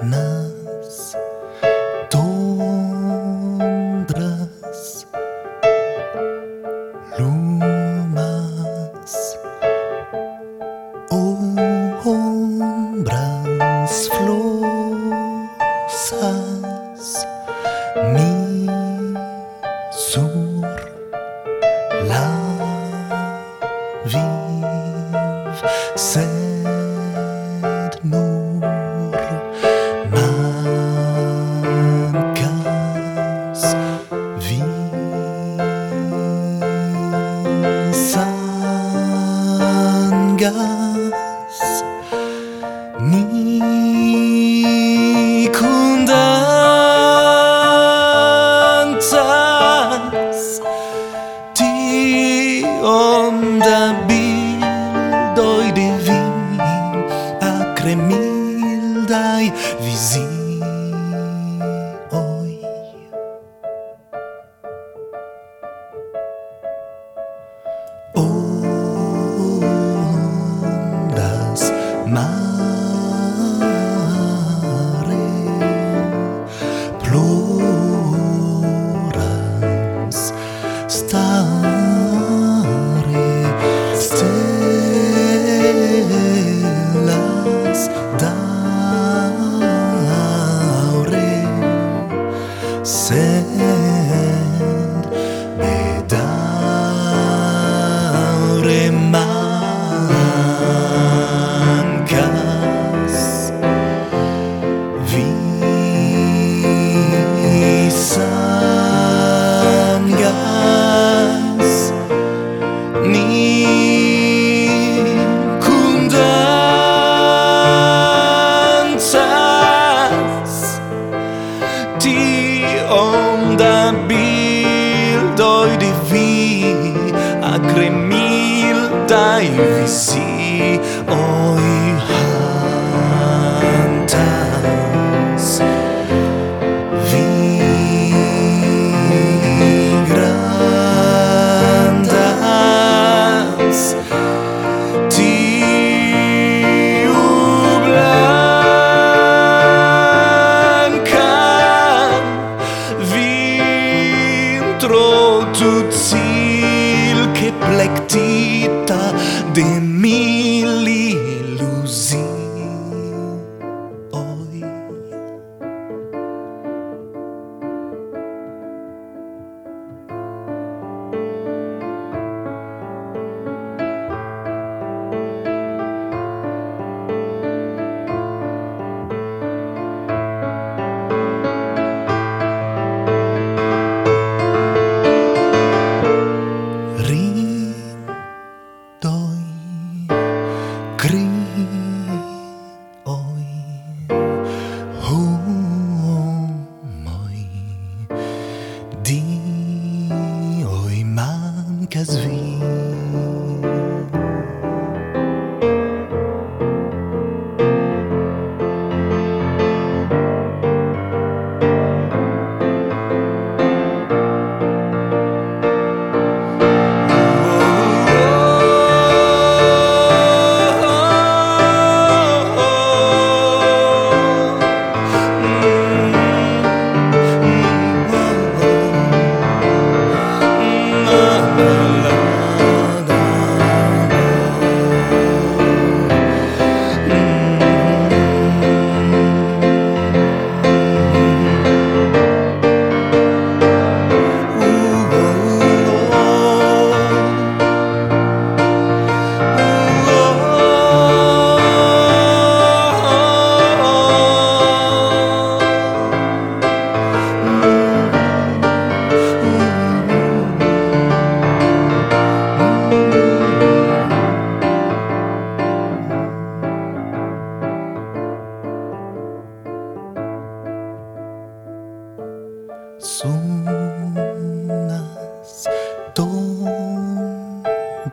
nas tondras, lumas, ombras, flosas, mi sur on the beach. Say. Onda bildoi di vi acremildai visi oi hantas vi grandas tro tutil che plectita de mili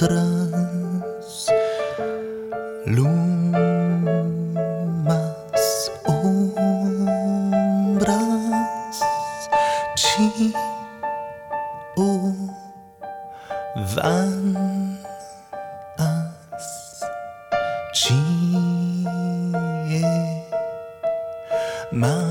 tondras lumas ombras o van as ci mas